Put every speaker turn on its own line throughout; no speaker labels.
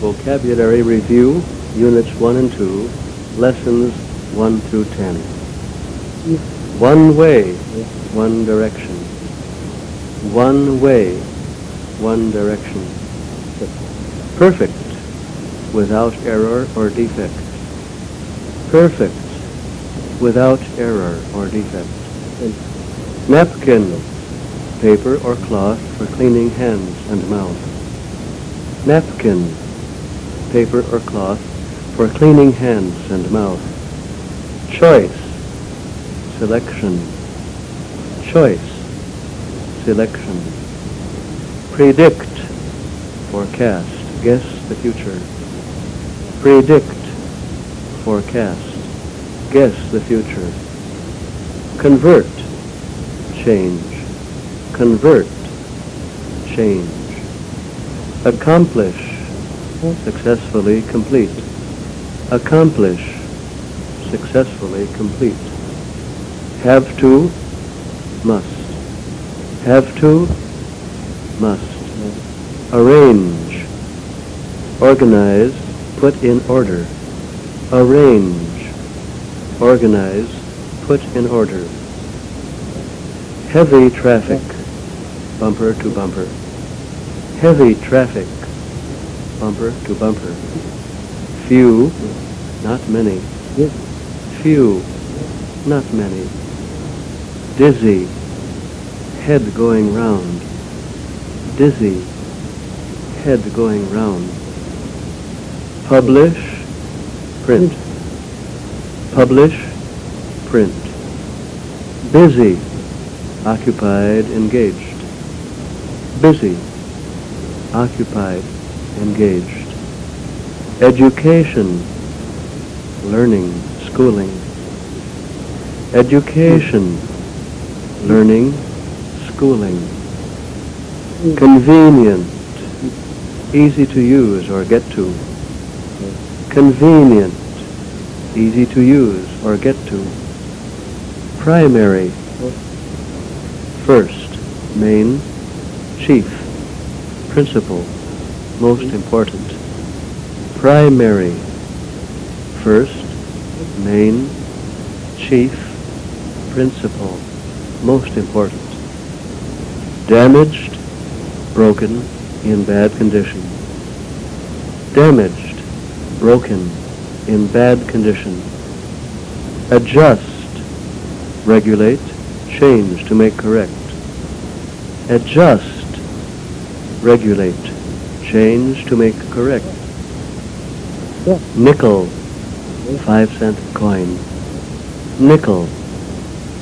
Vocabulary Review, Units 1 and 2, Lessons 1 through 10. Yes. One way, yes. one direction. One way, one direction. Perfect, without error or defect. Perfect, without error or defect. Yes. Napkin, paper or cloth for cleaning hands and mouth. Napkin paper or cloth for cleaning hands and mouth. Choice, selection. Choice, selection. Predict, forecast. Guess the future. Predict, forecast. Guess the future. Convert, change. Convert, change. Accomplish, successfully complete. Accomplish, successfully complete. Have to, must. Have to, must. Arrange, organize, put in order. Arrange, organize, put in order. Heavy traffic, bumper to bumper. Heavy traffic, bumper to bumper. Few, not many. Few, not many. Dizzy, head going round. Dizzy, head going round. Publish, print. Publish, print. Busy, occupied, engaged. Busy, occupied, engaged. Education, learning, schooling. Education, learning, schooling. Convenient, easy to use or get to. Convenient, easy to use or get to. Primary, first, main, chief, principal most important. Primary, first, main, chief, principal, most important. Damaged, broken, in bad condition. Damaged, broken, in bad condition. Adjust, regulate, change to make correct. Adjust, regulate, change to make correct. Yeah. Nickel, five cent coin. Nickel,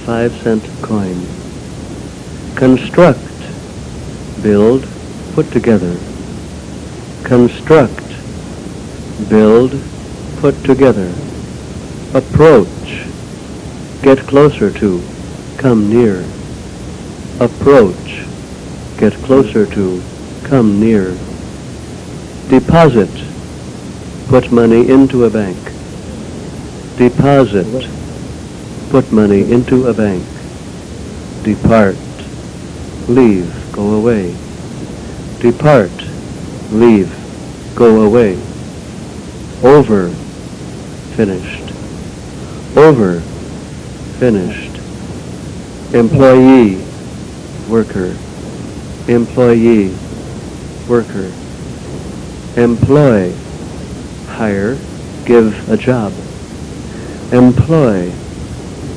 five cent coin. Construct, build, put together. Construct, build, put together. Approach, get closer to, come near. Approach, get closer to, come near deposit, put money into a bank. Deposit, put money into a bank. Depart, leave, go away. Depart, leave, go away. Over, finished. Over, finished. Employee, worker. Employee, worker employ, hire, give a job. Employ,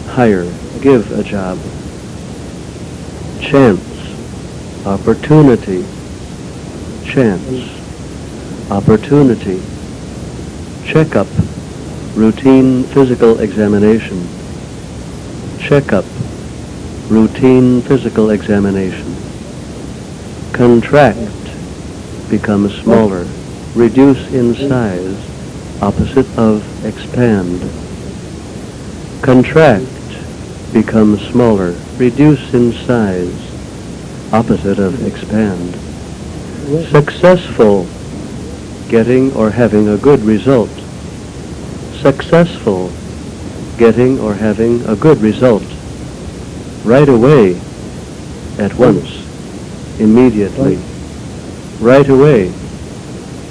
hire, give a job. Chance, opportunity, chance, opportunity. Checkup, routine physical examination. Checkup, routine physical examination. Contract, becomes smaller reduce in size, opposite of expand. Contract, become smaller, reduce in size, opposite of expand. Successful, getting or having a good result. Successful, getting or having a good result. Right away, at once, immediately. Right away,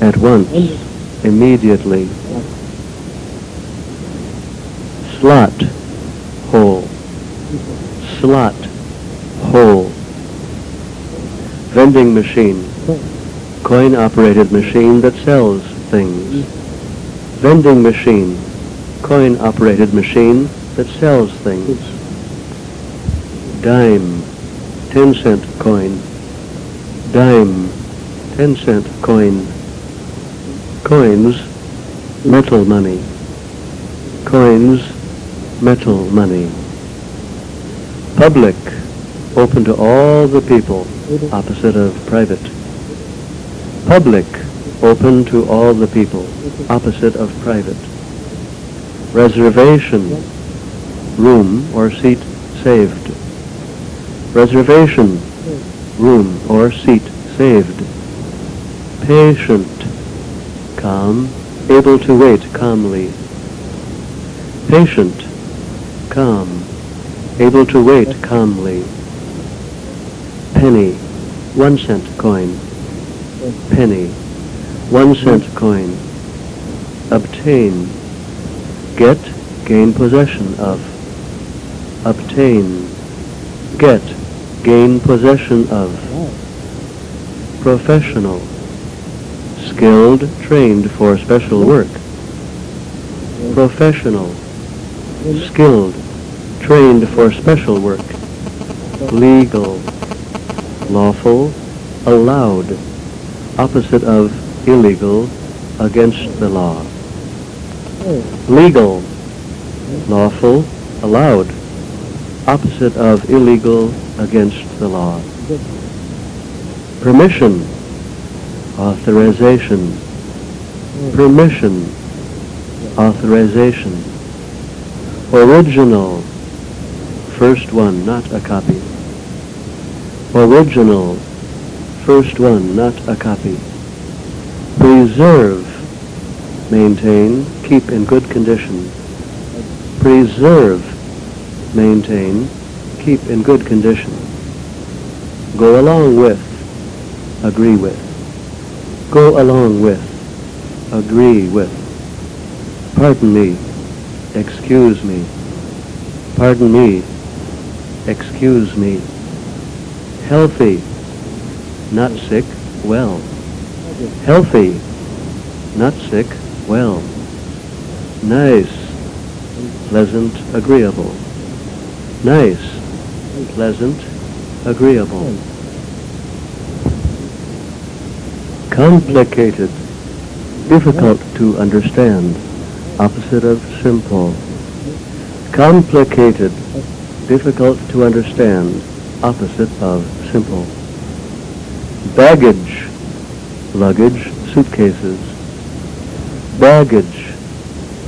at once, immediately. Slot, hole. Slot, hole. Vending machine. Coin-operated machine that sells things. Vending machine. Coin-operated machine that sells things. Dime. 10 cent coin. Dime. 10 cent coin coins, metal money, coins, metal money. Public, open to all the people, opposite of private. Public, open to all the people, opposite of private. Reservation, room or seat saved. Reservation, room or seat saved. Patient, calm, able to wait calmly. Patient, calm, able to wait calmly. Penny, one cent coin. Penny, one cent coin. Obtain, get, gain possession of. Obtain, get, gain possession of. Professional, skilled, trained for special work. Professional, skilled, trained for special work. Legal, lawful, allowed, opposite of illegal, against the law. Legal, lawful, allowed, opposite of illegal, against the law. Permission, authorization, permission, authorization, original, first one, not a copy, original, first one, not a copy, preserve, maintain, keep in good condition, preserve, maintain, keep in good condition, go along with, agree with go along with, agree with, pardon me, excuse me, pardon me, excuse me, healthy, not sick, well, healthy, not sick, well, nice, pleasant, agreeable, nice, pleasant, agreeable. complicated, difficult to understand, opposite of simple. Complicated, difficult to understand, opposite of simple. Baggage, luggage, suitcases. Baggage,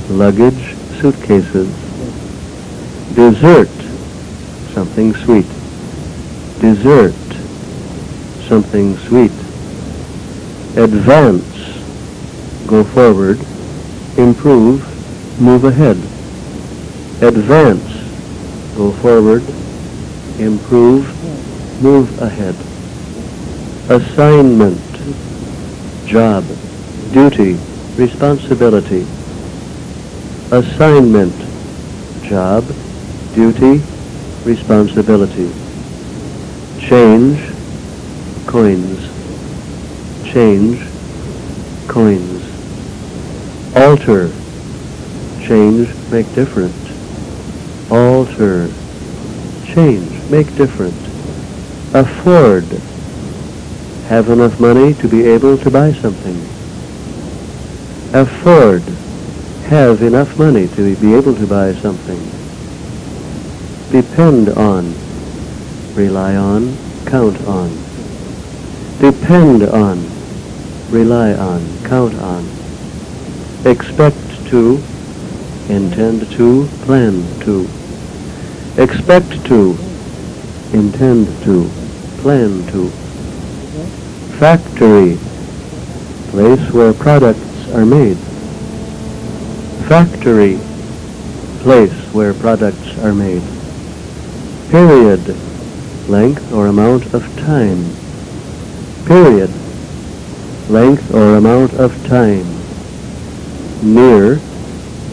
luggage, suitcases. Dessert, something sweet. Dessert, something sweet advance, go forward, improve, move ahead. Advance, go forward, improve, move ahead. Assignment, job, duty, responsibility. Assignment, job, duty, responsibility. Change, coins change, coins. Alter, change, make different. Alter, change, make different. Afford, have enough money to be able to buy something. Afford, have enough money to be able to buy something. Depend on, rely on, count on. Depend on rely on, count on, expect to, intend to, plan to, expect to, intend to, plan to, factory, place where products are made, factory, place where products are made, period, length or amount of time, period, length or amount of time. Near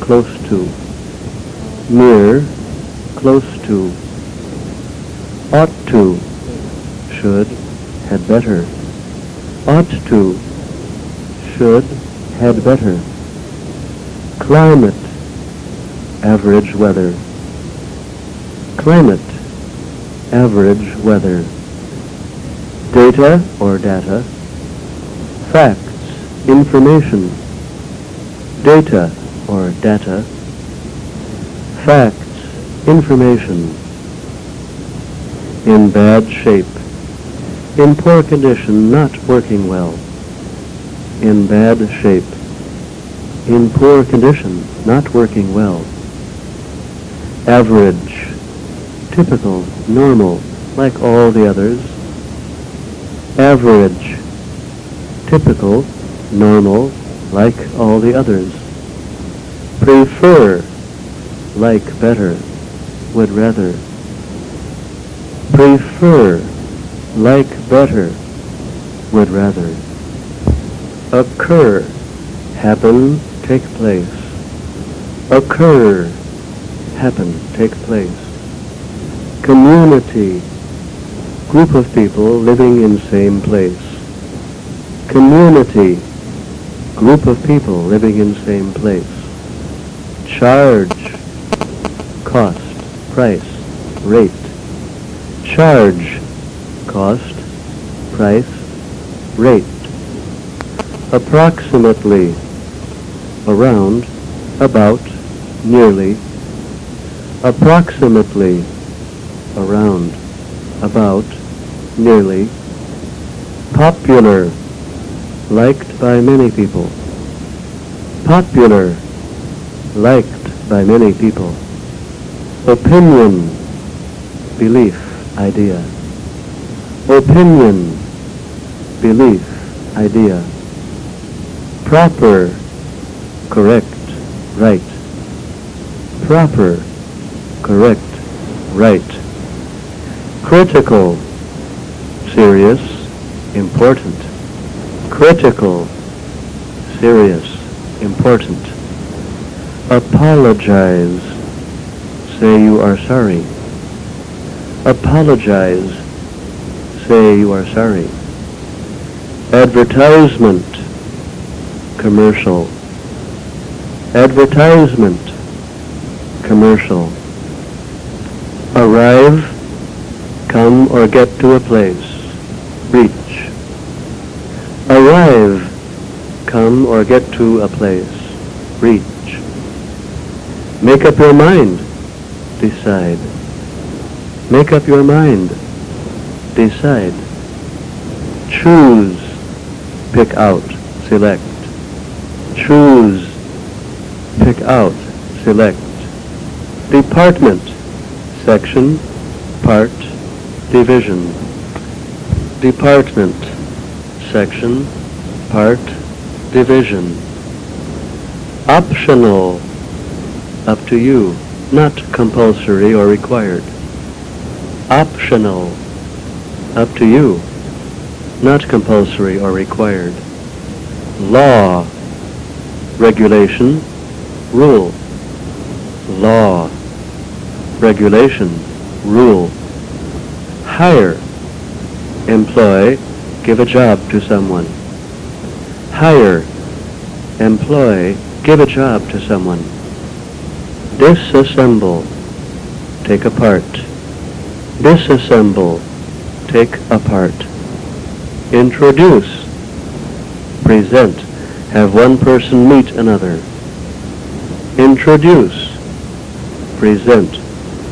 close to. Near close to. Ought to. Should had better. Ought to. Should had better. Climate. Average weather. Climate. Average weather. Data or data facts, information, data or data, facts, information, in bad shape, in poor condition, not working well, in bad shape, in poor condition, not working well, average, typical, normal, like all the others, average, typical, normal, like all the others. Prefer, like better, would rather. Prefer, like better, would rather. Occur, happen, take place. Occur, happen, take place. Community, group of people living in same place community, group of people living in same place. Charge, cost, price, rate. Charge, cost, price, rate. Approximately, around, about, nearly. Approximately, around, about, nearly. Popular, liked by many people. Popular, liked by many people. Opinion, belief, idea. Opinion, belief, idea. Proper, correct, right. Proper, correct, right. Critical, serious, important critical, serious, important. Apologize. Say you are sorry. Apologize. Say you are sorry. Advertisement. Commercial. Advertisement. Commercial. Arrive. Come or get to a place. Reach arrive, come or get to a place, reach. Make up your mind, decide. Make up your mind, decide. Choose, pick out, select. Choose, pick out, select. Department, section, part, division. Department section, part, division. Optional, up to you, not compulsory or required. Optional, up to you, not compulsory or required. Law, regulation, rule. Law, regulation, rule. Hire, employ, give a job to someone. Hire, employ, give a job to someone. Disassemble, take apart. Disassemble, take apart. Introduce, present, have one person meet another. Introduce, present,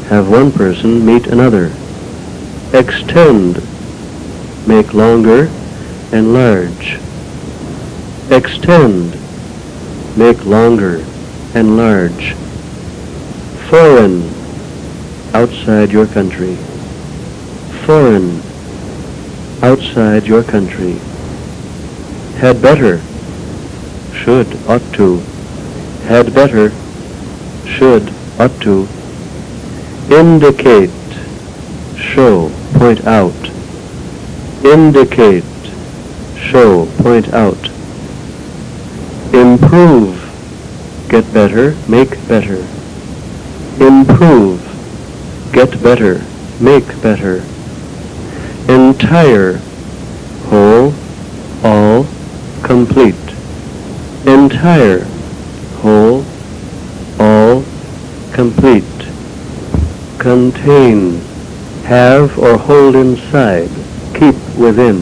have one person meet another. Extend, make longer, enlarge. Extend, make longer, enlarge. Foreign, outside your country. Foreign, outside your country. Had better, should, ought to. Had better, should, ought to. Indicate, show, point out indicate, show, point out, improve, get better, make better, improve, get better, make better, entire, whole, all, complete, entire, whole, all, complete, contain, have or hold inside, keep within,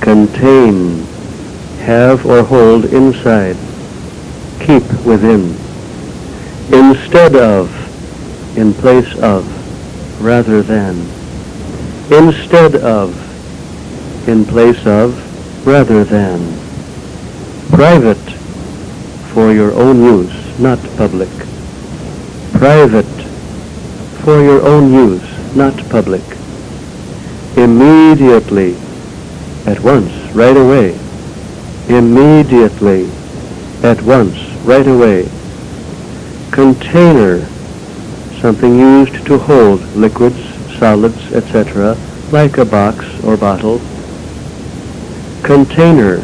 contain, have or hold inside, keep within. Instead of, in place of, rather than. Instead of, in place of, rather than. Private, for your own use, not public. Private, for your own use, not public immediately, at once, right away, immediately, at once, right away. Container, something used to hold liquids, solids, etc., like a box or bottle. Container,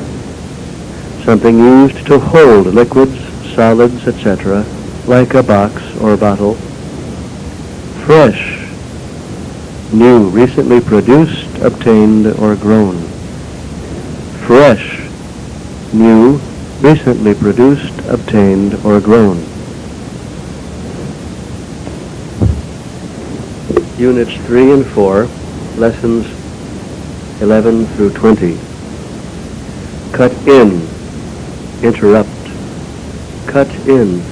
something used to hold liquids, solids, etc., like a box or bottle. Fresh, new, recently produced, obtained, or grown. Fresh, new, recently produced, obtained, or grown. Units 3 and 4, Lessons 11 through 20. Cut in, interrupt. Cut in,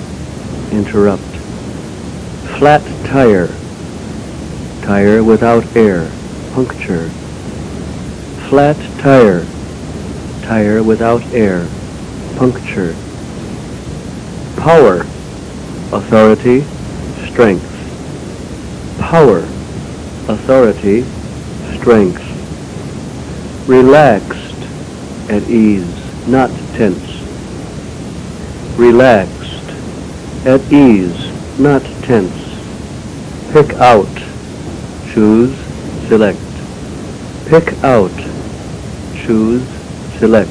interrupt. Flat tire tire without air, puncture. Flat tire, tire without air, puncture. Power, authority, strength. Power, authority, strength. Relaxed, at ease, not tense. Relaxed, at ease, not tense. Pick out, choose, select. Pick out, choose, select.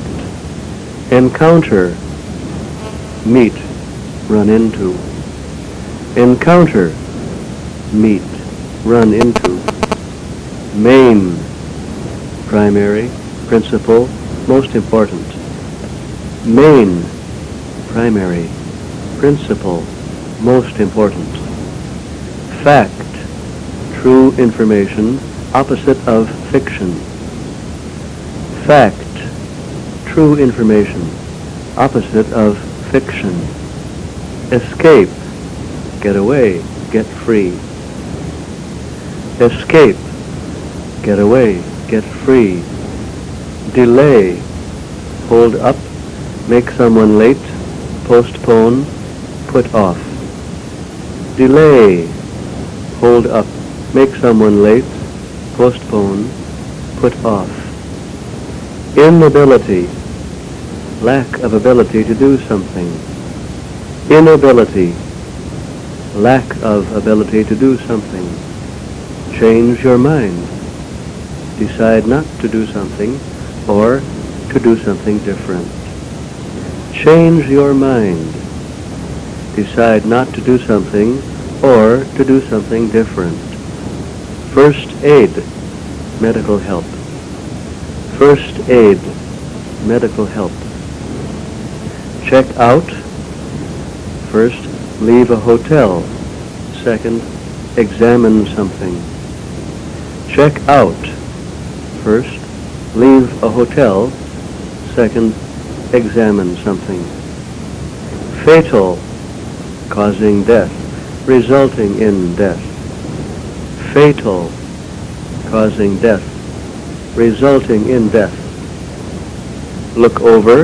Encounter, meet, run into. Encounter, meet, run into. Main, primary, principal, most important. Main, primary, principal, most important. Fact, true information, opposite of fiction. Fact, true information, opposite of fiction. Escape, get away, get free. Escape, get away, get free. Delay, hold up, make someone late, postpone, put off. Delay, hold up make someone late, postpone, put off. Inability, lack of ability to do something. Inability, lack of ability to do something. Change your mind. Decide not to do something or to do something different. Change your mind. Decide not to do something or to do something different. First aid, medical help. First aid, medical help. Check out. First, leave a hotel. Second, examine something. Check out. First, leave a hotel. Second, examine something. Fatal, causing death, resulting in death fatal, causing death, resulting in death. Look over,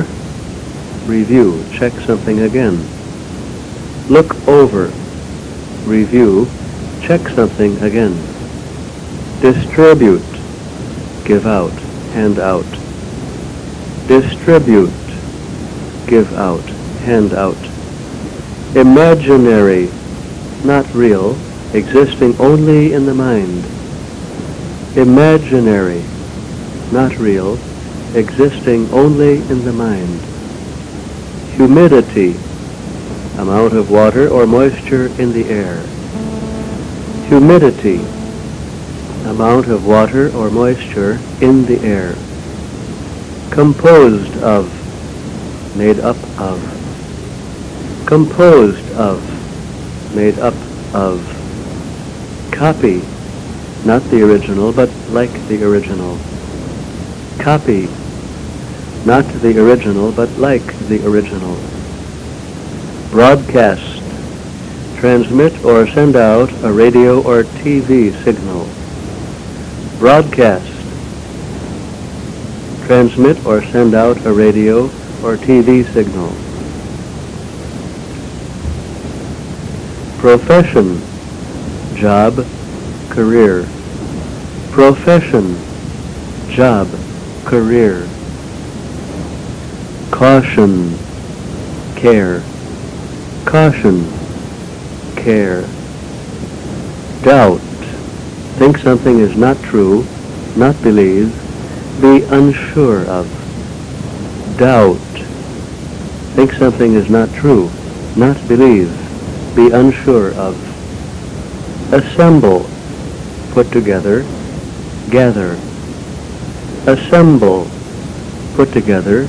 review, check something again. Look over, review, check something again. Distribute, give out, hand out. Distribute, give out, hand out. Imaginary, not real, existing only in the mind, imaginary, not real, existing only in the mind. Humidity, amount of water or moisture in the air. Humidity, amount of water or moisture in the air. Composed of, made up of. Composed of, made up of copy, not the original, but like the original. Copy, not the original, but like the original. Broadcast, transmit or send out a radio or TV signal. Broadcast, transmit or send out a radio or TV signal. Profession, job, career. Profession, job, career. Caution, care. Caution, care. Doubt, think something is not true, not believe, be unsure of. Doubt, think something is not true, not believe, be unsure of assemble, put together, gather. Assemble, put together,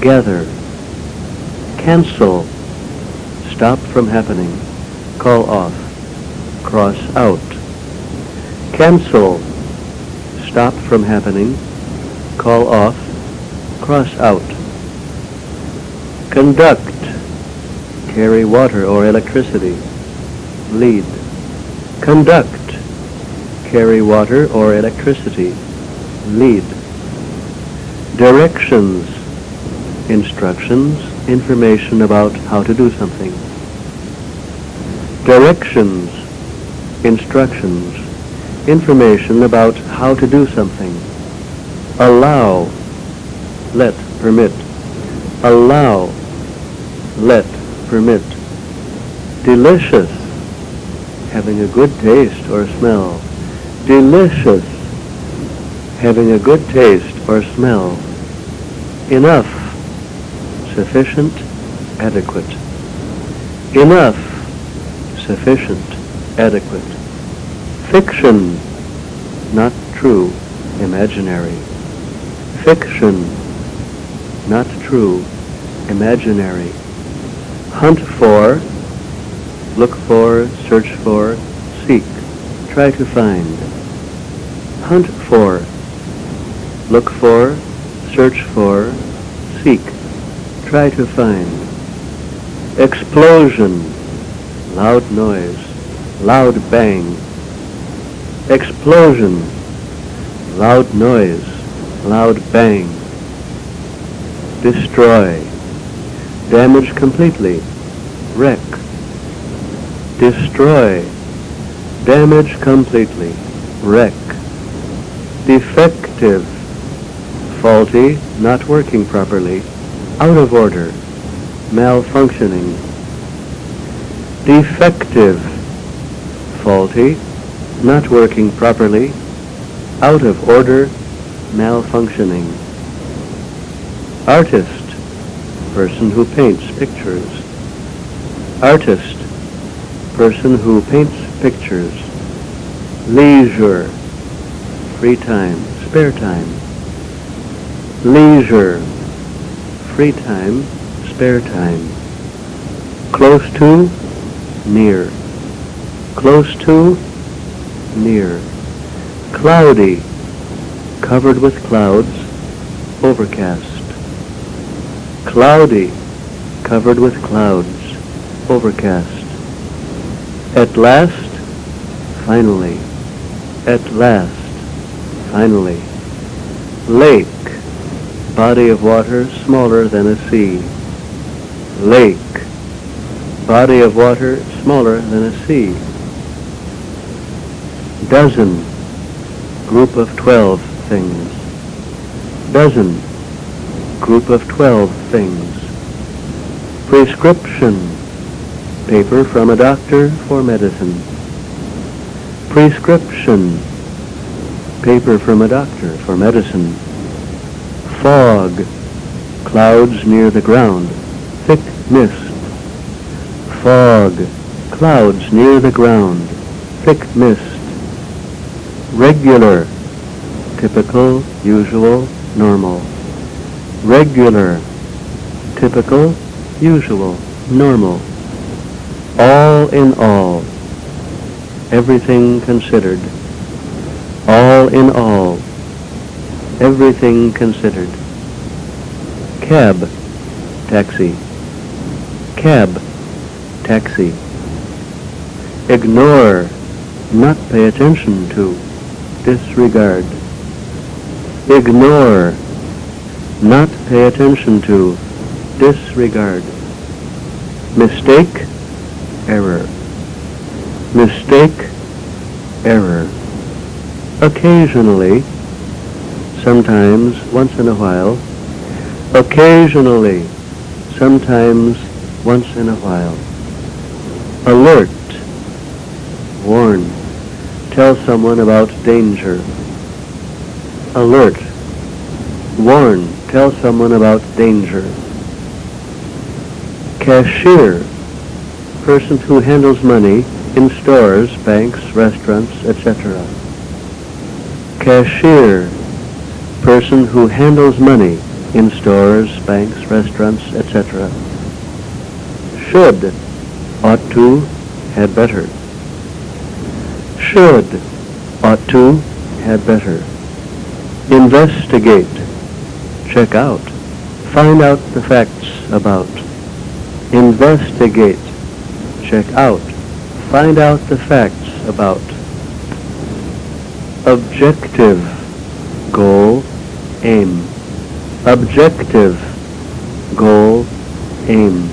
gather. Cancel, stop from happening, call off, cross out. Cancel, stop from happening, call off, cross out. Conduct, carry water or electricity, lead. Conduct, carry water or electricity, lead. Directions, instructions, information about how to do something. Directions, instructions, information about how to do something. Allow, let, permit. Allow, let, permit. Delicious, having a good taste or smell. Delicious, having a good taste or smell. Enough, sufficient, adequate. Enough, sufficient, adequate. Fiction, not true, imaginary. Fiction, not true, imaginary. Hunt for, look for, search for, seek, try to find, hunt for, look for, search for, seek, try to find, explosion, loud noise, loud bang, explosion, loud noise, loud bang, destroy, damage completely, wreck, destroy, damage completely, wreck, defective, faulty, not working properly, out of order, malfunctioning, defective, faulty, not working properly, out of order, malfunctioning. Artist, person who paints pictures. Artist, person who paints pictures, leisure, free time, spare time, leisure, free time, spare time, close to, near, close to, near, cloudy, covered with clouds, overcast, cloudy, covered with clouds, overcast. At last, finally. At last, finally. Lake, body of water smaller than a sea. Lake, body of water smaller than a sea. Dozen, group of twelve things. Dozen, group of twelve things. Prescription, Paper from a doctor for medicine. Prescription. Paper from a doctor for medicine. Fog. Clouds near the ground. Thick mist. Fog. Clouds near the ground. Thick mist. Regular. Typical, usual, normal. Regular. Typical, usual, normal. All in all, everything considered. All in all, everything considered. Cab, taxi. Cab, taxi. Ignore, not pay attention to, disregard. Ignore, not pay attention to, disregard. Mistake, mistake, error. Occasionally, sometimes, once in a while. Occasionally, sometimes, once in a while. Alert, warn, tell someone about danger. Alert, warn, tell someone about danger. Cashier, person who handles money in stores, banks, restaurants, etc. Cashier, person who handles money in stores, banks, restaurants, etc. Should, ought to, had better. Should, ought to, had better. Investigate, check out, find out the facts about. Investigate, check out, Find out the facts about objective goal aim. Objective goal aim.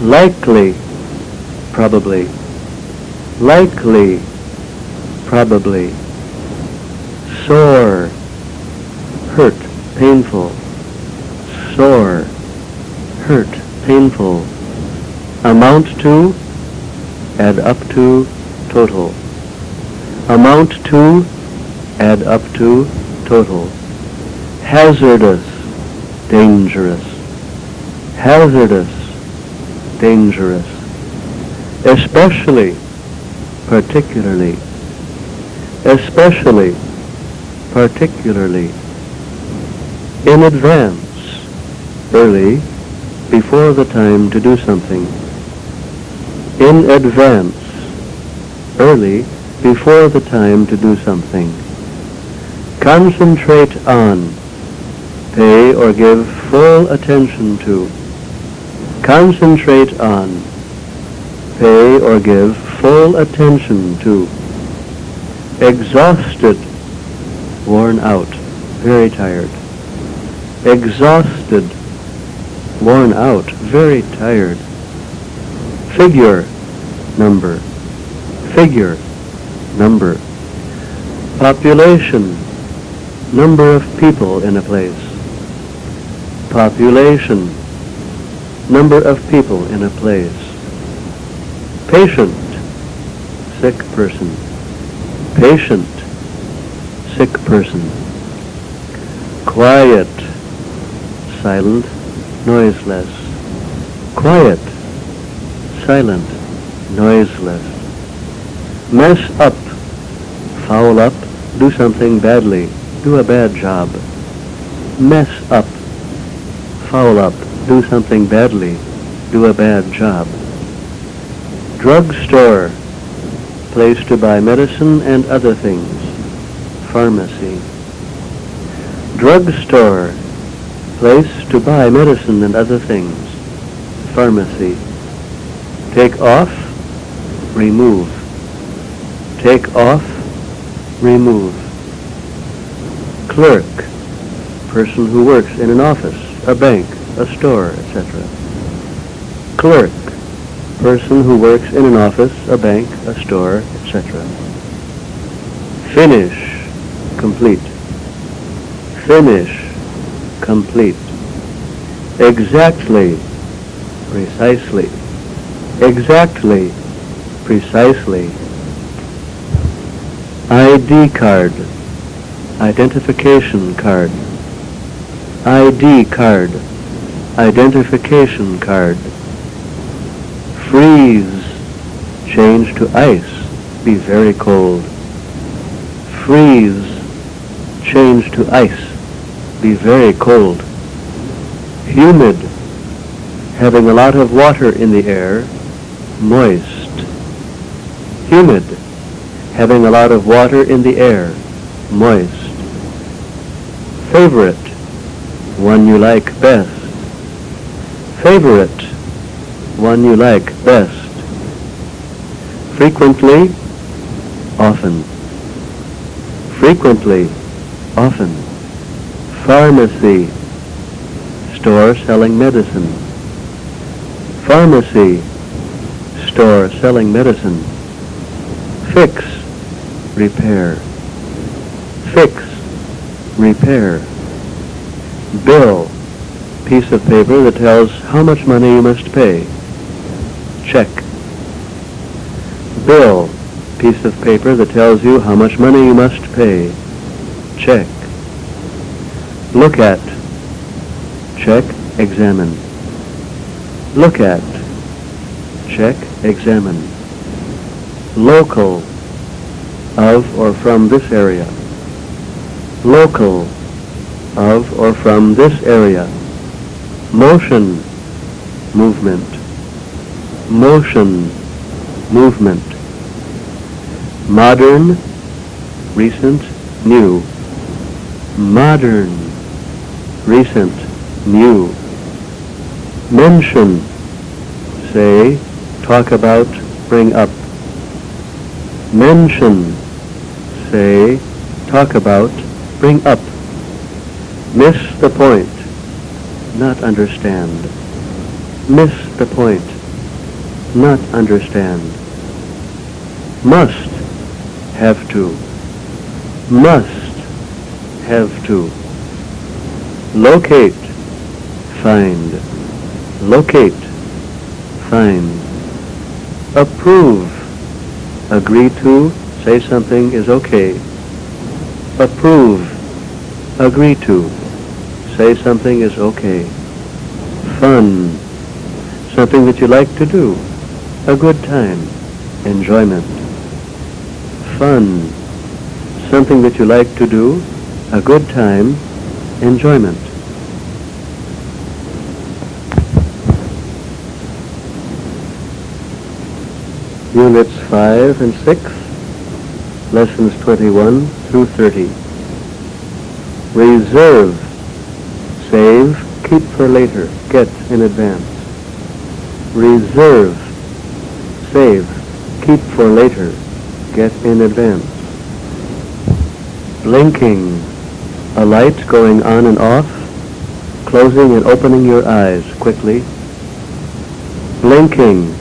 Likely probably. Likely probably. Sore hurt painful. Sore hurt painful. Amount to add up to total. Amount to add up to total. Hazardous dangerous. Hazardous dangerous. Especially particularly. Especially particularly. In advance early before the time to do something in advance, early, before the time to do something. Concentrate on, pay or give full attention to. Concentrate on, pay or give full attention to. Exhausted, worn out, very tired. Exhausted, worn out, very tired figure number, figure number, population, number of people in a place, population, number of people in a place, patient, sick person, patient, sick person, quiet, silent, noiseless, quiet, silent, noiseless. Mess up, foul up, do something badly, do a bad job. Mess up, foul up, do something badly, do a bad job. Drug store, place to buy medicine and other things, pharmacy. Drug store, place to buy medicine and other things, pharmacy. Take off, remove. Take off, remove. Clerk, person who works in an office, a bank, a store, etc. Clerk, person who works in an office, a bank, a store, etc. Finish, complete. Finish, complete. Exactly, precisely exactly, precisely. ID card, identification card. ID card, identification card. Freeze, change to ice, be very cold. Freeze, change to ice, be very cold. Humid, having a lot of water in the air moist, humid, having a lot of water in the air, moist. Favorite, one you like best. Favorite, one you like best. Frequently, often. Frequently, often. Pharmacy, store selling medicine. Pharmacy, store selling medicine. Fix, repair. Fix, repair. Bill, piece of paper that tells how much money you must pay. Check. Bill, piece of paper that tells you how much money you must pay. Check. Look at. Check, examine. Look at check, examine. Local, of or from this area. Local, of or from this area. Motion, movement. Motion, movement. Modern, recent, new. Modern, recent, new. Mention, say, talk about, bring up. Mention, say, talk about, bring up. Miss the point, not understand. Miss the point, not understand. Must, have to. Must, have to. Locate, find. Locate, find approve. Agree to, say something is okay. Approve. Agree to, say something is okay. Fun. Something that you like to do. A good time. Enjoyment. Fun. Something that you like to do. A good time. Enjoyment. Units 5 and 6, Lessons 21 through 30. Reserve, save, keep for later, get in advance. Reserve, save, keep for later, get in advance. Blinking, a light going on and off, closing and opening your eyes quickly. Blinking,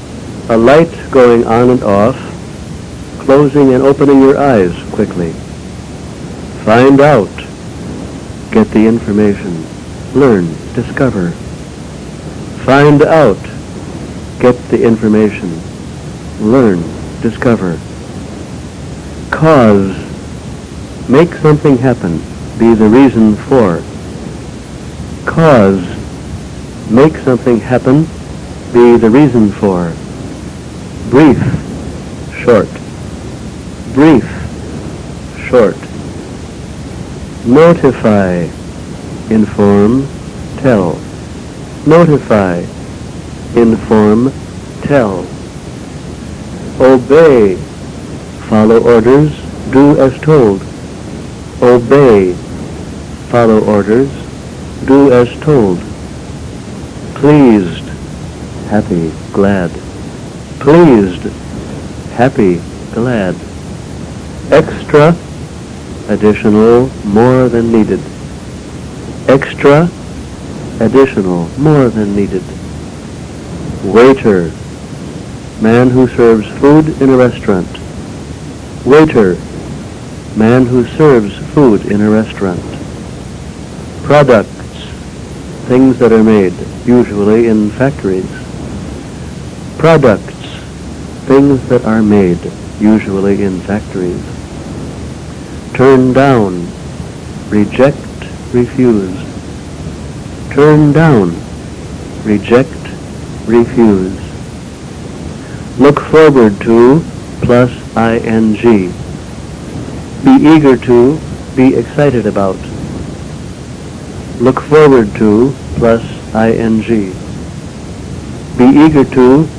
a light going on and off, closing and opening your eyes quickly. Find out. Get the information. Learn. Discover. Find out. Get the information. Learn. Discover. Cause. Make something happen. Be the reason for. Cause. Make something happen. Be the reason for brief, short, brief, short. Notify, inform, tell. Notify, inform, tell. Obey, follow orders, do as told. Obey, follow orders, do as told. Pleased, happy, glad pleased, happy, glad. Extra, additional, more than needed. Extra, additional, more than needed. Waiter, man who serves food in a restaurant. Waiter, man who serves food in a restaurant. Products, things that are made, usually in factories. Products, things that are made, usually in factories. Turn down, reject, refuse. Turn down, reject, refuse. Look forward to plus ing. Be eager to, be excited about. Look forward to plus ing. Be eager to,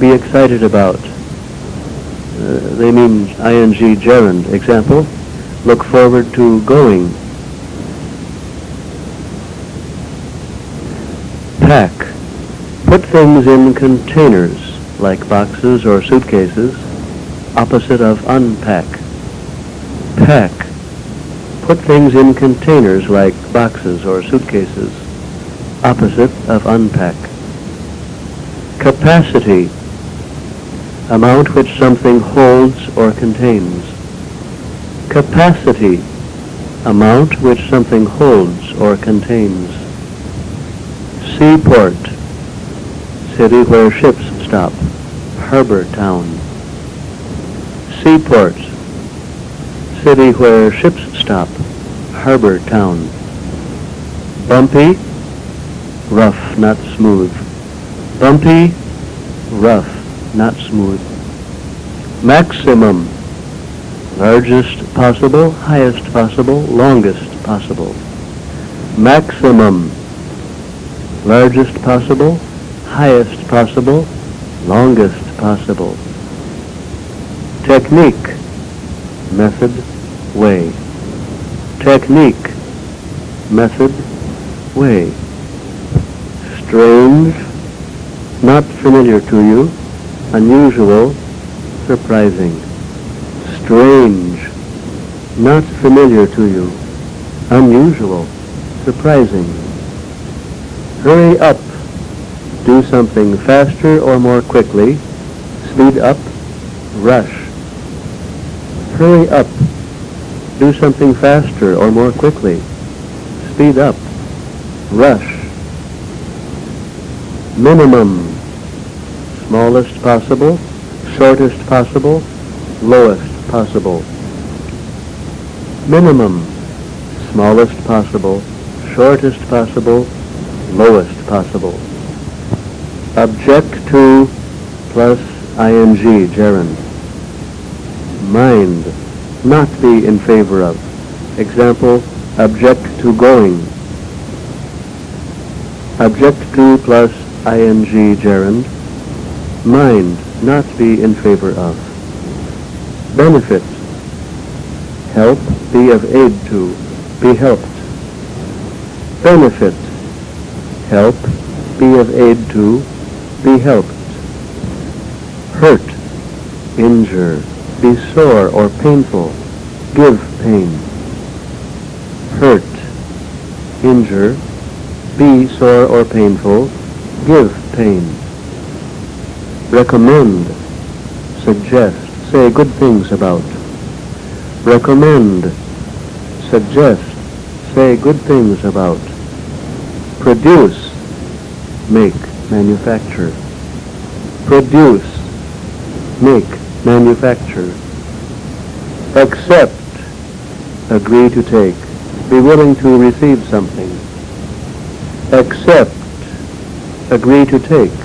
be excited about. Uh, they mean ing gerund. Example, look forward to going. Pack. Put things in containers, like boxes or suitcases, opposite of unpack. Pack. Put things in containers like boxes or suitcases, opposite of unpack. Capacity amount which something holds or contains. Capacity, amount which something holds or contains. Seaport, city where ships stop, harbor town. Seaport, city where ships stop, harbor town. Bumpy, rough, not smooth. Bumpy, rough, not smooth. Maximum, largest possible, highest possible, longest possible. Maximum, largest possible, highest possible, longest possible. Technique, method, way. Technique, method, way. Strange, not familiar to you, unusual, surprising, strange, not familiar to you, unusual, surprising. Hurry up. Do something faster or more quickly. Speed up. Rush. Hurry up. Do something faster or more quickly. Speed up. Rush. Minimum smallest possible, shortest possible, lowest possible. Minimum, smallest possible, shortest possible, lowest possible. Object to plus ing gerund. Mind, not be in favor of. Example, object to going. Object to plus ing gerund mind not be in favor of. Benefit, help, be of aid to, be helped. Benefit, help, be of aid to, be helped. Hurt, injure, be sore or painful, give pain. Hurt, injure, be sore or painful, give pain recommend, suggest, say good things about. Recommend, suggest, say good things about. Produce, make, manufacture. Produce, make, manufacture. Accept, agree to take, be willing to receive something. Accept, agree to take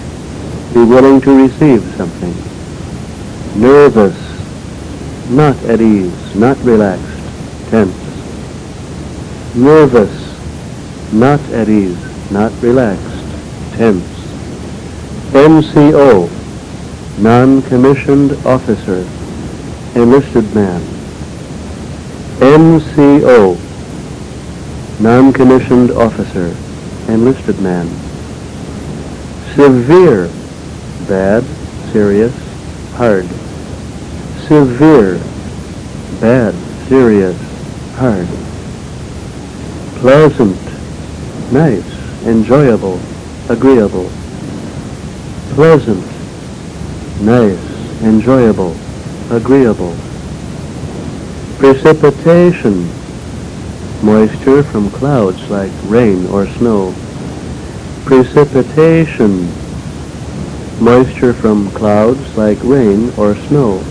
be willing to receive something. Nervous, not at ease, not relaxed, tense. Nervous, not at ease, not relaxed, tense. NCO, non-commissioned officer, enlisted man. NCO, non-commissioned officer, enlisted man. Severe bad, serious, hard. Severe, bad, serious, hard. Pleasant, nice, enjoyable, agreeable. Pleasant, nice, enjoyable, agreeable. Precipitation, moisture from clouds like rain or snow. Precipitation, moisture from clouds like rain or snow.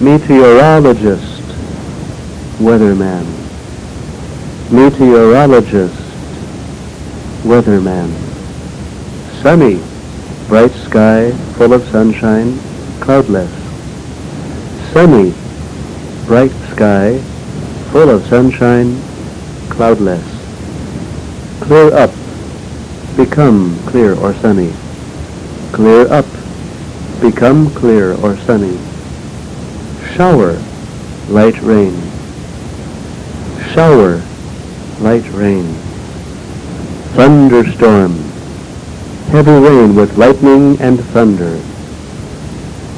Meteorologist, weatherman. Meteorologist, weatherman. Sunny, bright sky, full of sunshine, cloudless. Sunny, bright sky, full of sunshine, cloudless. Clear up, become clear or sunny. Clear up. Become clear or sunny. Shower. Light rain. Shower. Light rain. Thunderstorm. Heavy rain with lightning and thunder.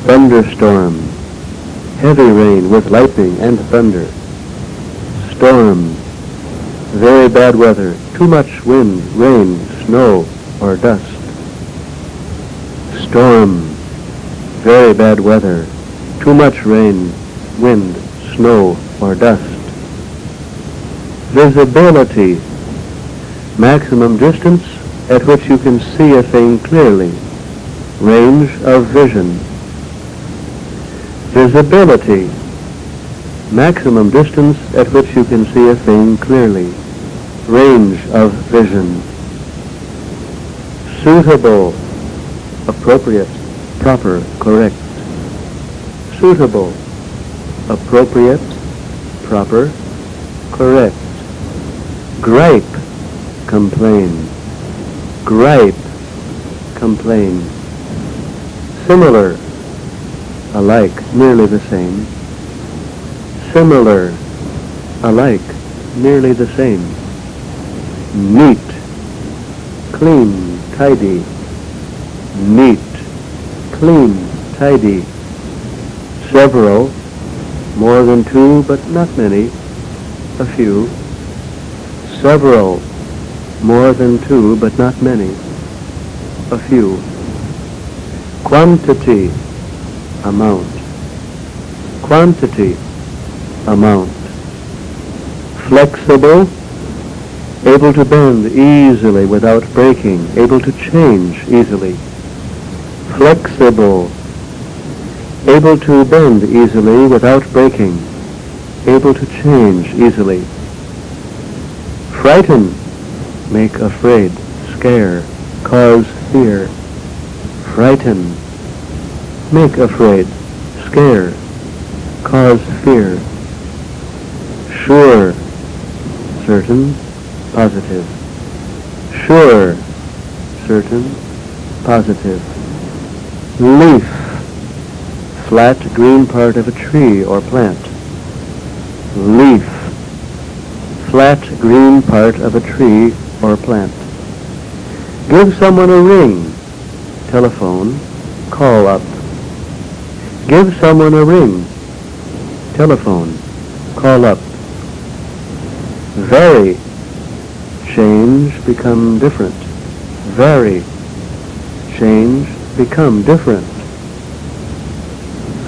Thunderstorm. Heavy rain with lightning and thunder. Storm. Very bad weather. Too much wind, rain, snow, or dust. Storm, very bad weather, too much rain, wind, snow, or dust. Visibility, maximum distance at which you can see a thing clearly. Range of vision. Visibility, maximum distance at which you can see a thing clearly. Range of vision. Suitable appropriate, proper, correct. Suitable, appropriate, proper, correct. Gripe, complain. Gripe, complain. Similar, alike, nearly the same. Similar, alike, nearly the same. Neat, clean, tidy, neat, clean, tidy. Several, more than two, but not many, a few. Several, more than two, but not many, a few. Quantity, amount. Quantity, amount. Flexible, able to bend easily without breaking, able to change easily flexible, able to bend easily without breaking, able to change easily. Frighten, make afraid, scare, cause fear. Frighten, make afraid, scare, cause fear. Sure, certain, positive. Sure, certain, positive leaf, flat green part of a tree or plant. Leaf, flat green part of a tree or plant. Give someone a ring, telephone, call up. Give someone a ring, telephone, call up. Vary, change, become different. Vary, change, become different.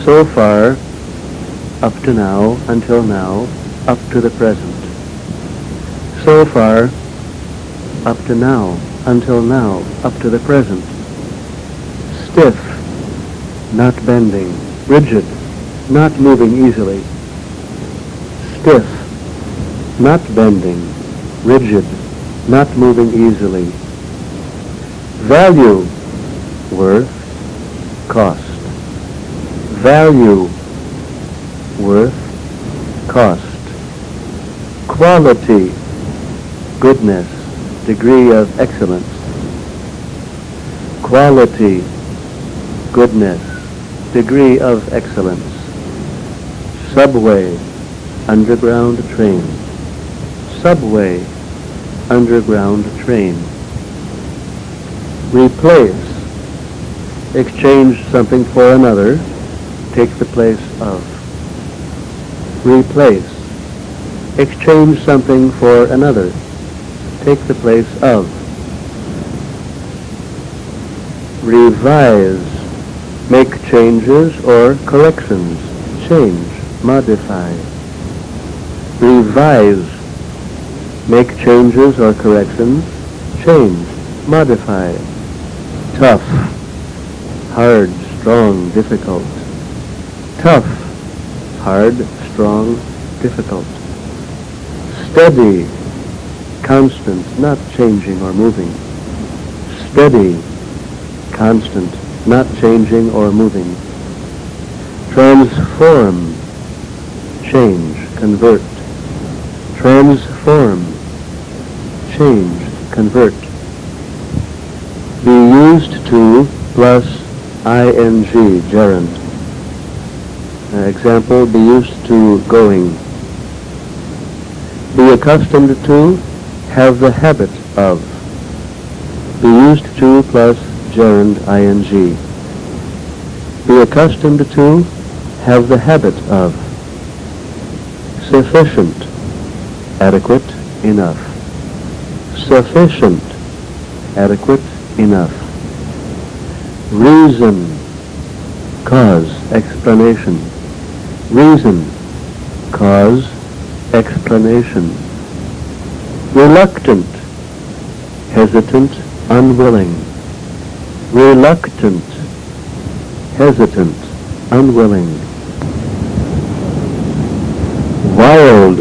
So far, up to now, until now, up to the present. So far, up to now, until now, up to the present. Stiff, not bending, rigid, not moving easily. Stiff, not bending, rigid, not moving easily. Value, worth, cost. Value, worth, cost. Quality, goodness, degree of excellence. Quality, goodness, degree of excellence. Subway, underground train. Subway, underground train. Replace, exchange something for another, take the place of, replace, exchange something for another, take the place of, revise, make changes or corrections, change, modify, revise, make changes or corrections, change, modify, tough hard, strong, difficult. Tough, hard, strong, difficult. Steady, constant, not changing or moving. Steady, constant, not changing or moving. Transform, change, convert. Transform, change, convert. Be used to plus ing gerund. Example, be used to going. Be accustomed to, have the habit of. Be used to plus gerund ing. Be accustomed to, have the habit of. Sufficient, adequate, enough. Sufficient, adequate, enough reason, cause, explanation. Reason, cause, explanation. Reluctant, hesitant, unwilling. Reluctant, hesitant, unwilling. Wild,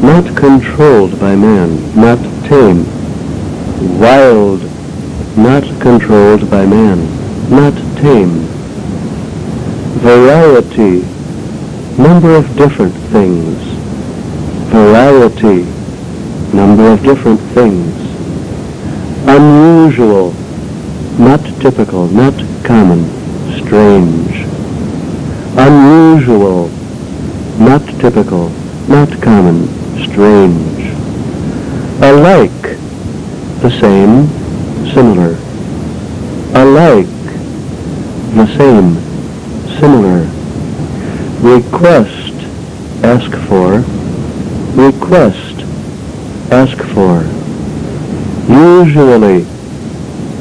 not controlled by man, not tame. Wild not controlled by man, not tame. Variety, number of different things. Variety, number of different things. Unusual, not typical, not common, strange. Unusual, not typical, not common, strange. Alike, the same, similar, alike, the same, similar. Request, ask for. Request, ask for. Usually,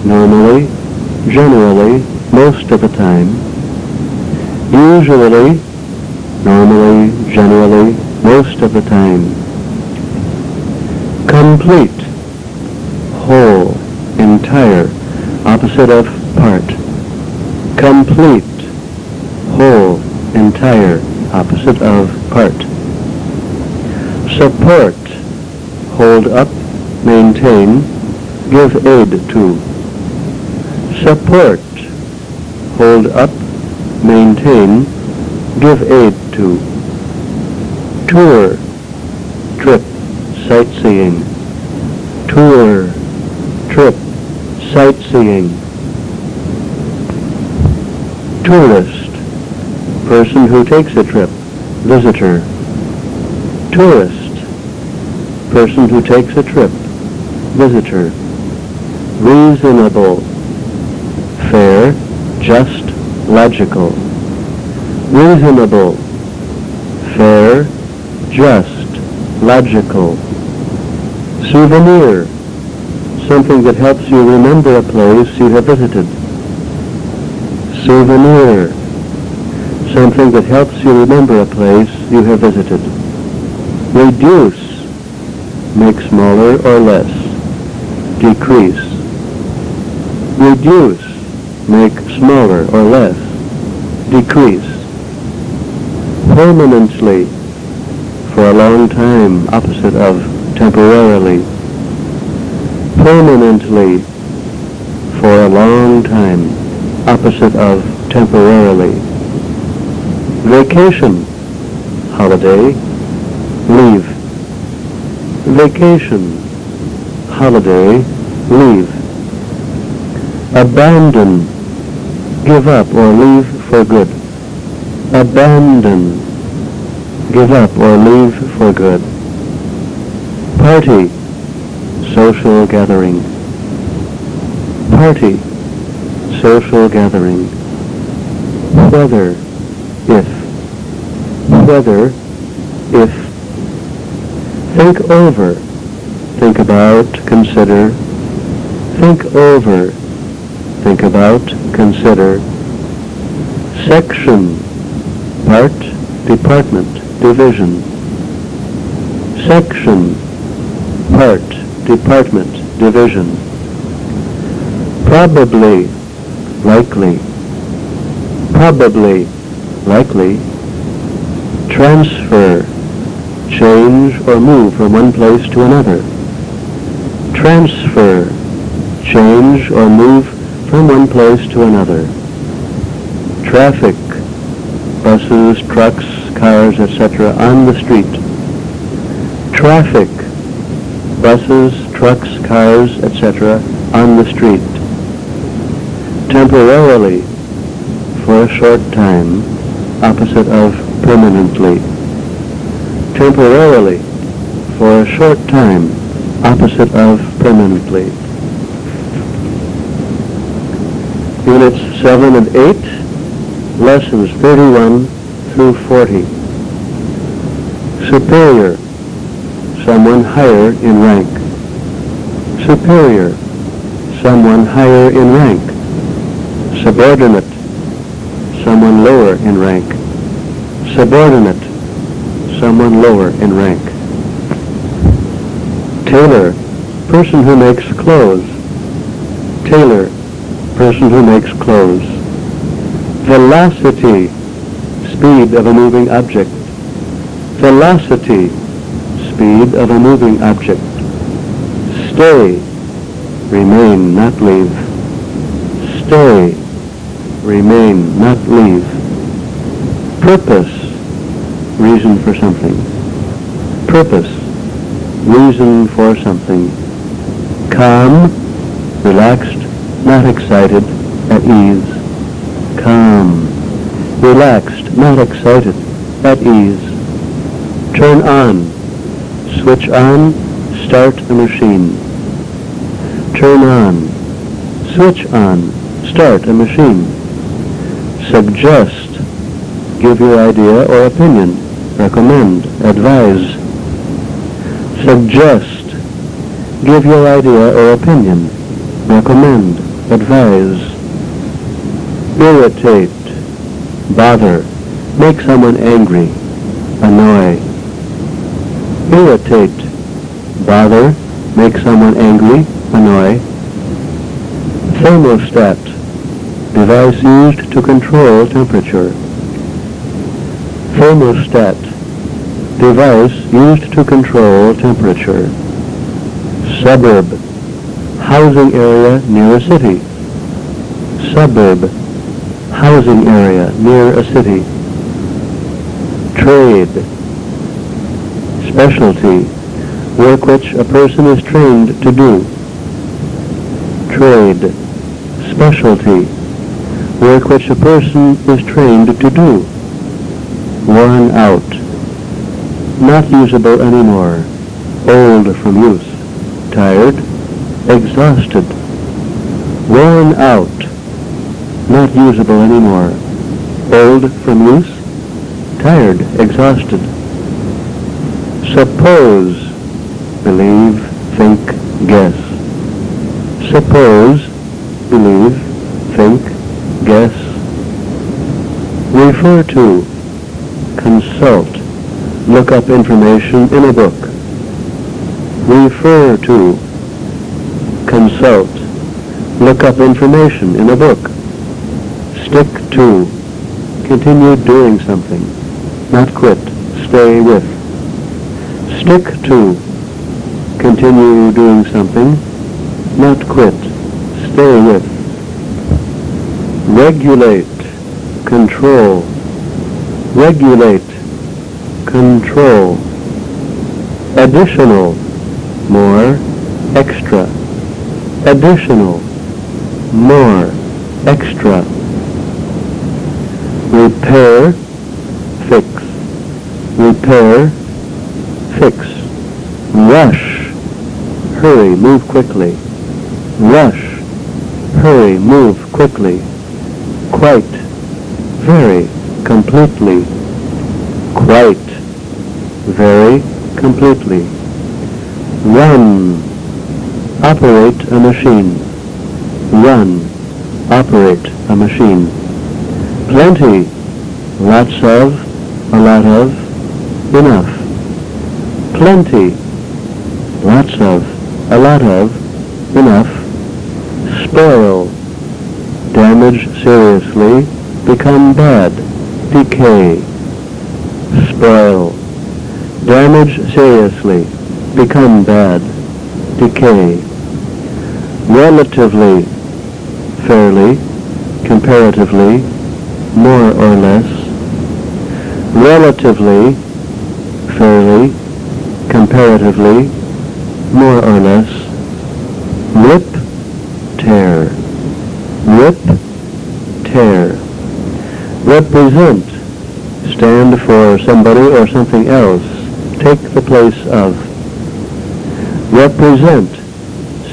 normally, generally, most of the time. Usually, normally, generally, most of the time. Complete, whole, entire, opposite of part. Complete, whole, entire, opposite of part. Support, hold up, maintain, give aid to. Support, hold up, maintain, give aid to. Tour, trip, sightseeing. Tour, sightseeing, tourist, person who takes a trip, visitor, tourist, person who takes a trip, visitor, reasonable, fair, just, logical, reasonable, fair, just, logical, souvenir, something that helps you remember a place you have visited. Souvenir. Something that helps you remember a place you have visited. Reduce. Make smaller or less. Decrease. Reduce. Make smaller or less. Decrease. Permanently. For a long time, opposite of temporarily permanently for a long time, opposite of temporarily. Vacation, holiday, leave. Vacation, holiday, leave. Abandon, give up or leave for good. Abandon, give up or leave for good. Party, social gathering. Party, social gathering. Whether, if. Whether, if. Think over. Think about, consider. Think over. Think about, consider. Section, part, department, division. Section, part, department, division. Probably, likely. Probably, likely. Transfer, change or move from one place to another. Transfer, change or move from one place to another. Traffic, buses, trucks, cars, etc., on the street. Traffic, buses, trucks, cars, etc., on the street. Temporarily, for a short time, opposite of permanently. Temporarily, for a short time, opposite of permanently. Units 7 and 8, lessons 31 through 40. Superior someone higher in rank. Superior, someone higher in rank. Subordinate, someone lower in rank. Subordinate, someone lower in rank. Tailor, person who makes clothes. Tailor, person who makes clothes. Velocity, speed of a moving object. Velocity, speed of a moving object. Stay, remain, not leave. Stay, remain, not leave. Purpose, reason for something. Purpose, reason for something. Calm, relaxed, not excited, at ease. Calm, relaxed, not excited, at ease. Turn on, Switch on, start the machine. Turn on, switch on, start a machine. Suggest, give your idea or opinion, recommend, advise. Suggest, give your idea or opinion, recommend, advise. Irritate, bother, make someone angry, annoy irritate, bother, make someone angry, annoy. Thermostat, device used to control temperature. Thermostat, device used to control temperature. Suburb, housing area near a city. Suburb, housing area near a city. Trade, specialty work which a person is trained to do. Trade, specialty, work which a person is trained to do. Worn out, not usable anymore, old from use, tired, exhausted, worn out, not usable anymore, old from use, tired, exhausted. Suppose, believe, think, guess. Suppose, believe, think, guess. Refer to, consult, look up information in a book. Refer to, consult, look up information in a book. Stick to, continue doing something, not quit, stay with stick to, continue doing something, not quit, stay with, regulate, control, regulate, control, additional, more, extra, additional, more, extra, repair, fix, repair, Rush, hurry, move quickly. Rush, hurry, move quickly. Quite, very, completely. Quite, very, completely. Run, operate a machine. Run, operate a machine. Plenty, lots of, a lot of, enough plenty, lots of, a lot of, enough, spoil, damage seriously, become bad, decay, spoil, damage seriously, become bad, decay, relatively, fairly, comparatively, more or less, relatively, fairly, comparatively, more or less, rip, tear, rip, tear. Represent, stand for somebody or something else, take the place of. Represent,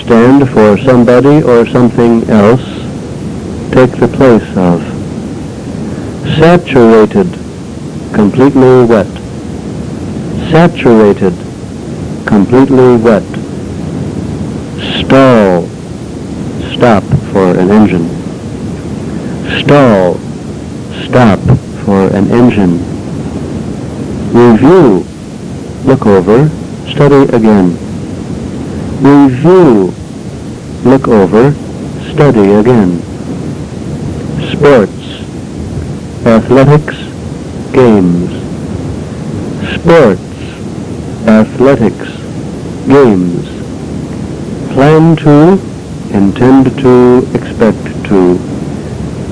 stand for somebody or something else, take the place of. Saturated, completely wet. Saturated completely wet. Stall. Stop for an engine. Stall. Stop for an engine. Review. Look over. Study again. Review. Look over. Study again. Sports. Athletics. Games. Sports. Athletics games. Plan to, intend to, expect to.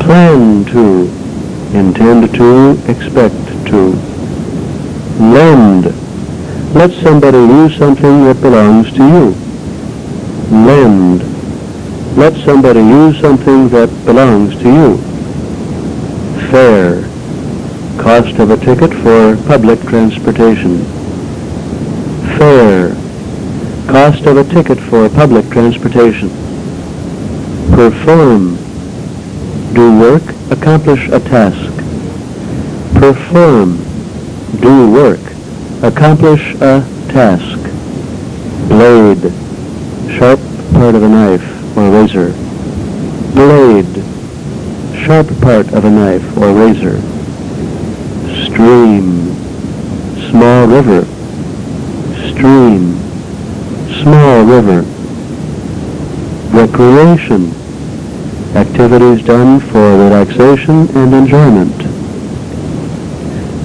Plan to, intend to, expect to. Lend. Let somebody use something that belongs to you. Lend. Let somebody use something that belongs to you. Fare. Cost of a ticket for public transportation. Fare cost of a ticket for public transportation. Perform. Do work, accomplish a task. Perform. Do work, accomplish a task. Blade. Sharp part of a knife or razor. Blade. Sharp part of a knife or razor. Stream. Small river. Stream small river. Recreation. Activities done for relaxation and enjoyment.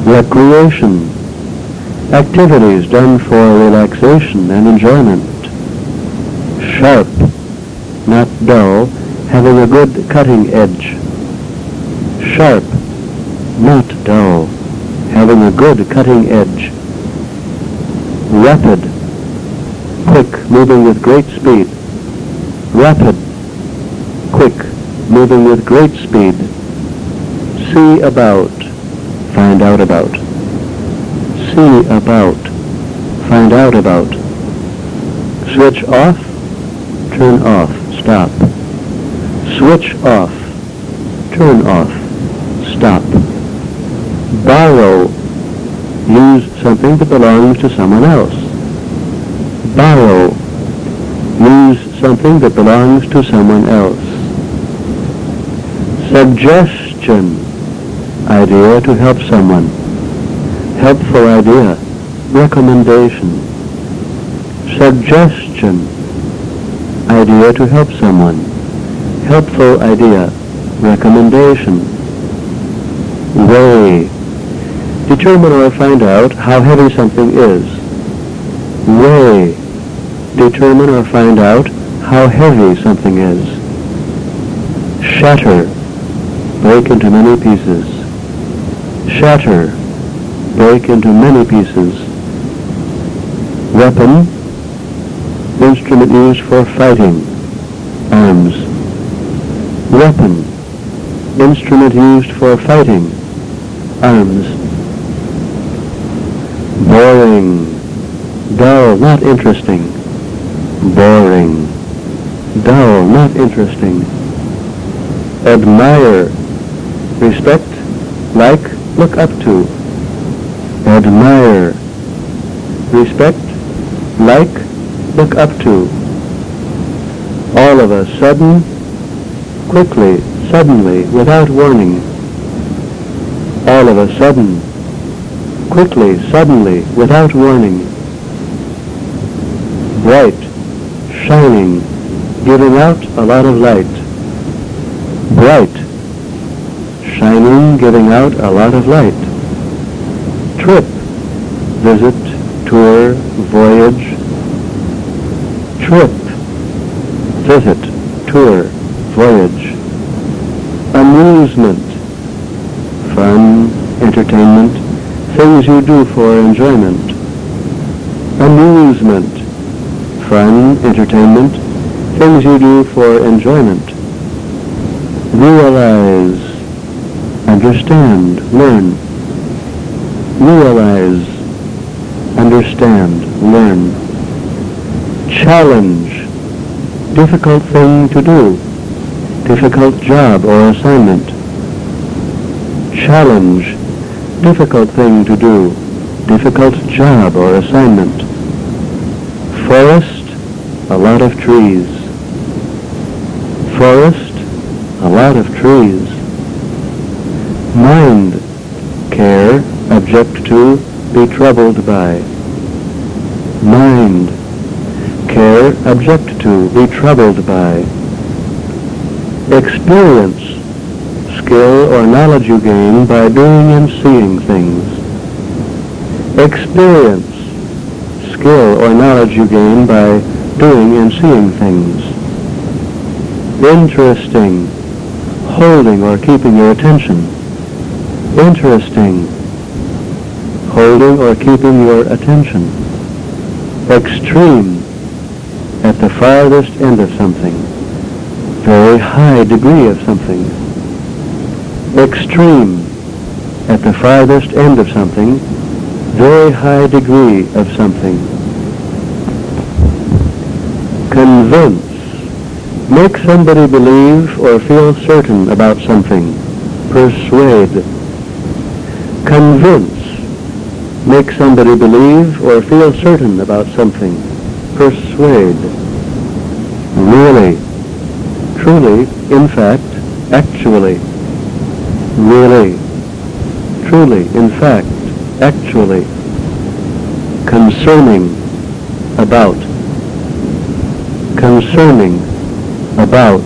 Recreation. Activities done for relaxation and enjoyment. Sharp. Not dull, having a good cutting edge. Sharp. Not dull, having a good cutting edge. Rapid quick, moving with great speed. Rapid, quick, moving with great speed. See about, find out about. See about, find out about. Switch off, turn off, stop. Switch off, turn off, stop. Borrow, use something that belongs to someone else borrow, use something that belongs to someone else. Suggestion, idea to help someone. Helpful idea, recommendation. Suggestion, idea to help someone. Helpful idea, recommendation. Weigh, determine or find out how heavy something is. Weigh determine or find out how heavy something is. Shatter, break into many pieces. Shatter, break into many pieces. Weapon, instrument used for fighting, arms. Weapon, instrument used for fighting, arms. Boring, dull, not interesting boring, dull, not interesting. Admire, respect, like, look up to. Admire, respect, like, look up to. All of a sudden, quickly, suddenly, without warning. All of a sudden, quickly, suddenly, without warning. Bright, shining, giving out a lot of light. Bright, shining, giving out a lot of light. Trip, visit, tour, voyage. Trip, visit, tour, voyage. Amusement, fun, entertainment, things you do for enjoyment. Amusement, fun, entertainment, things you do for enjoyment. Realize, understand, learn. Realize, understand, learn. Challenge, difficult thing to do, difficult job or assignment. Challenge, difficult thing to do, difficult job or assignment. Forest, a lot of trees. Forest, a lot of trees. Mind, care, object to, be troubled by. Mind, care, object to, be troubled by. Experience, skill or knowledge you gain by doing and seeing things. Experience, skill or knowledge you gain by doing and seeing things. Interesting, holding or keeping your attention. Interesting, holding or keeping your attention. Extreme, at the farthest end of something. Very high degree of something. Extreme, at the farthest end of something. Very high degree of something Convince. Make somebody believe or feel certain about something. Persuade. Convince. Make somebody believe or feel certain about something. Persuade. Really. Truly. In fact. Actually. Really. Truly. In fact. Actually. Concerning. About concerning about.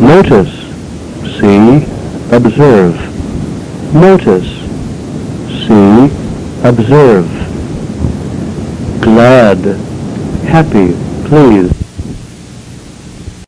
Notice, see, observe. Notice, see, observe. Glad, happy, pleased.